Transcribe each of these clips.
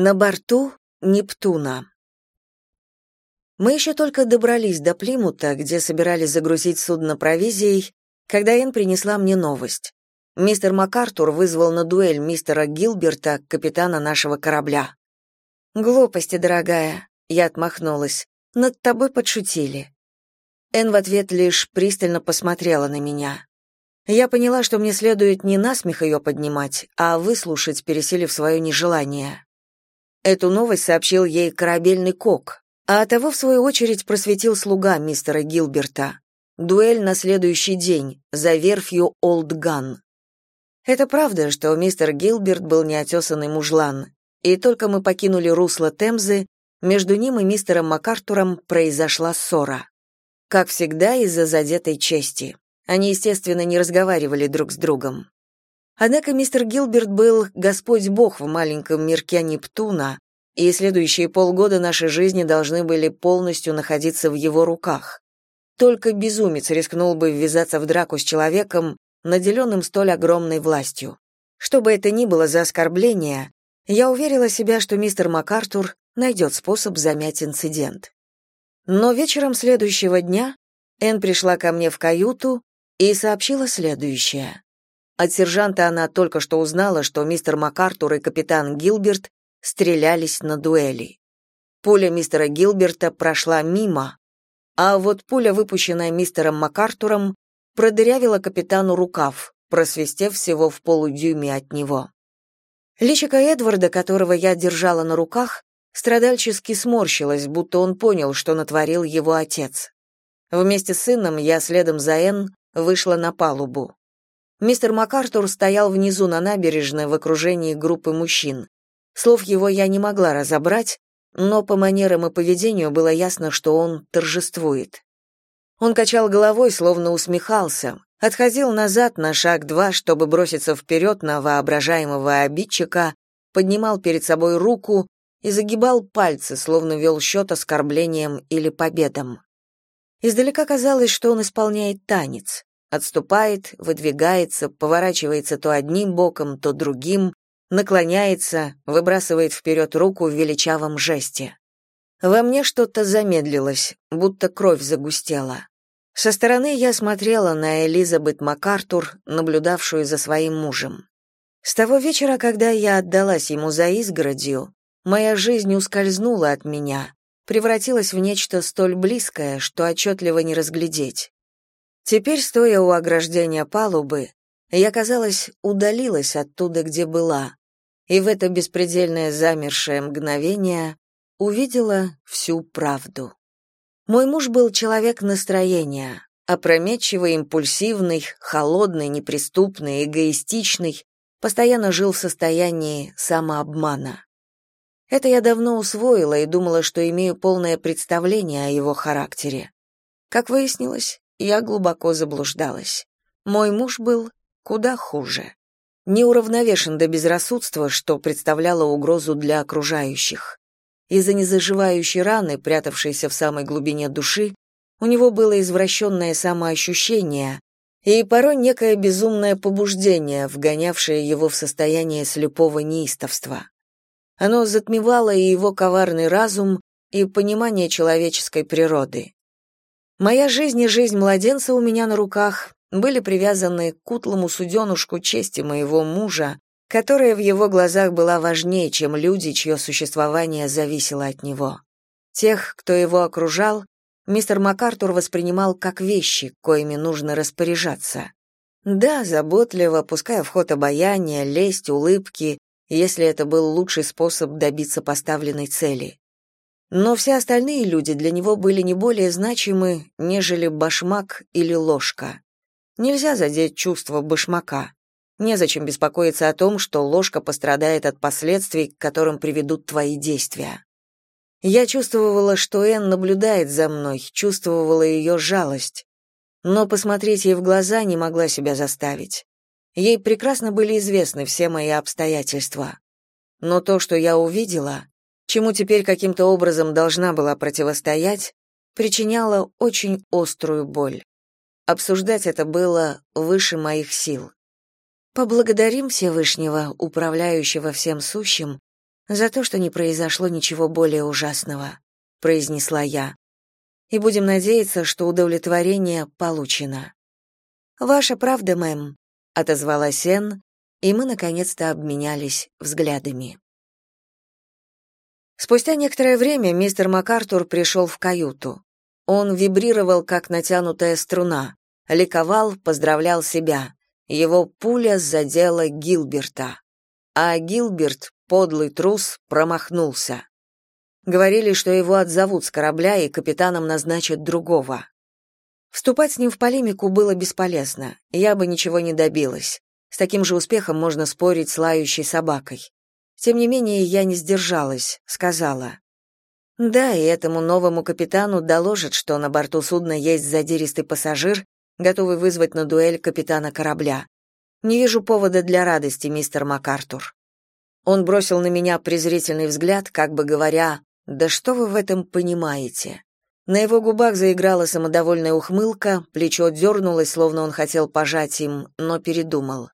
На борту Нептуна. Мы еще только добрались до Плимута, где собирались загрузить судно провизией, когда Энн принесла мне новость. Мистер МакАртур вызвал на дуэль мистера Гилберта, капитана нашего корабля. «Глупости, дорогая», — я отмахнулась. «Над тобой подшутили». Энн в ответ лишь пристально посмотрела на меня. Я поняла, что мне следует не насмех ее поднимать, а выслушать, пересилив свое нежелание. Эту новость сообщил ей корабельный кок, а того, в свою очередь, просветил слуга мистера Гилберта. Дуэль на следующий день, за верфью Олдган. Это правда, что мистер Гилберт был неотесанный мужлан, и только мы покинули русло Темзы, между ним и мистером МакАртуром произошла ссора. Как всегда, из-за задетой чести. Они, естественно, не разговаривали друг с другом. Однако мистер Гилберт был Господь Бог в маленьком мирке Нептуна, и следующие полгода нашей жизни должны были полностью находиться в его руках. Только безумец рискнул бы ввязаться в драку с человеком, наделенным столь огромной властью. Что бы это ни было за оскорбление, я уверила себя, что мистер МакАртур найдет способ замять инцидент. Но вечером следующего дня Энн пришла ко мне в каюту и сообщила следующее. От сержанта она только что узнала, что мистер МакАртур и капитан Гилберт стрелялись на дуэли. Пуля мистера Гилберта прошла мимо, а вот пуля, выпущенная мистером МакАртуром, продырявила капитану рукав, просвистев всего в полудюйме от него. Личико Эдварда, которого я держала на руках, страдальчески сморщилось, будто он понял, что натворил его отец. Вместе с сыном я следом за Энн вышла на палубу. Мистер МакАртур стоял внизу на набережной в окружении группы мужчин. Слов его я не могла разобрать, но по манерам и поведению было ясно, что он торжествует. Он качал головой, словно усмехался, отходил назад на шаг два, чтобы броситься вперед на воображаемого обидчика, поднимал перед собой руку и загибал пальцы, словно вел счет оскорблением или победам. Издалека казалось, что он исполняет танец. Отступает, выдвигается, поворачивается то одним боком, то другим, наклоняется, выбрасывает вперед руку в величавом жесте. Во мне что-то замедлилось, будто кровь загустела. Со стороны я смотрела на Элизабет МакАртур, наблюдавшую за своим мужем. С того вечера, когда я отдалась ему за изгородью, моя жизнь ускользнула от меня, превратилась в нечто столь близкое, что отчетливо не разглядеть. Теперь, стоя у ограждения палубы, я, казалось, удалилась оттуда, где была, и в это беспредельное замершее мгновение увидела всю правду. Мой муж был человек настроения, опрометчивый, импульсивный, холодный, неприступный, эгоистичный, постоянно жил в состоянии самообмана. Это я давно усвоила и думала, что имею полное представление о его характере. Как выяснилось, я глубоко заблуждалась. Мой муж был куда хуже. Неуравновешен до безрассудства, что представляло угрозу для окружающих. Из-за незаживающей раны, прятавшейся в самой глубине души, у него было извращенное самоощущение и порой некое безумное побуждение, вгонявшее его в состояние слепого неистовства. Оно затмевало и его коварный разум, и понимание человеческой природы. Моя жизнь и жизнь младенца у меня на руках были привязаны к утлому суденушку чести моего мужа, которая в его глазах была важнее, чем люди, чье существование зависело от него. Тех, кто его окружал, мистер МакАртур воспринимал как вещи, коими нужно распоряжаться. Да, заботливо, пуская в ход обаяние, лесть, улыбки, если это был лучший способ добиться поставленной цели. Но все остальные люди для него были не более значимы, нежели башмак или ложка. Нельзя задеть чувство башмака. Незачем беспокоиться о том, что ложка пострадает от последствий, к которым приведут твои действия. Я чувствовала, что Энн наблюдает за мной, чувствовала ее жалость. Но посмотреть ей в глаза не могла себя заставить. Ей прекрасно были известны все мои обстоятельства. Но то, что я увидела, чему теперь каким-то образом должна была противостоять, причиняло очень острую боль. Обсуждать это было выше моих сил. Поблагодарим Всевышнего, управляющего всем сущим, За то, что не произошло ничего более ужасного, произнесла я. И будем надеяться, что удовлетворение получено. Ваша правда, мэм, отозвалась Энн, и мы наконец-то обменялись взглядами. Спустя некоторое время мистер МакАртур пришел в каюту. Он вибрировал, как натянутая струна, ликовал, поздравлял себя. Его пуля задела Гилберта. А Гилберт, подлый трус, промахнулся. Говорили, что его отзовут с корабля и капитаном назначат другого. Вступать с ним в полемику было бесполезно, я бы ничего не добилась. С таким же успехом можно спорить с лающей собакой. Тем не менее, я не сдержалась, сказала. Да, и этому новому капитану доложат, что на борту судна есть задиристый пассажир, готовый вызвать на дуэль капитана корабля. Не вижу повода для радости, мистер МакАртур. Он бросил на меня презрительный взгляд, как бы говоря: "Да что вы в этом понимаете?" На его губах заиграла самодовольная ухмылка, плечо дернулось, словно он хотел пожать им, но передумал.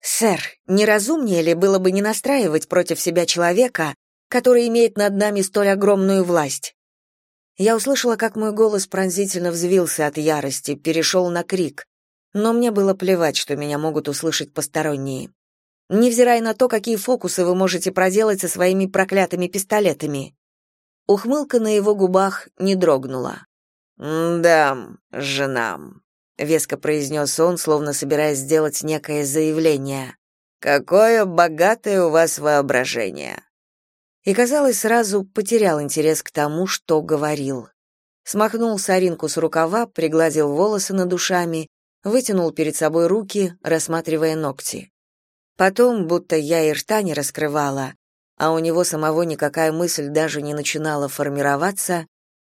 «Сэр, неразумнее ли было бы не настраивать против себя человека, который имеет над нами столь огромную власть?» Я услышала, как мой голос пронзительно взвился от ярости, перешел на крик. Но мне было плевать, что меня могут услышать посторонние. Невзирая на то, какие фокусы вы можете проделать со своими проклятыми пистолетами. Ухмылка на его губах не дрогнула. «Да, жена», — веско произнес он, словно собираясь сделать некое заявление. «Какое богатое у вас воображение!» И, казалось, сразу потерял интерес к тому, что говорил. Смахнул соринку с рукава, пригладил волосы над ушами, вытянул перед собой руки, рассматривая ногти. Потом, будто я и рта не раскрывала, а у него самого никакая мысль даже не начинала формироваться,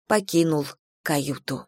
покинул каюту.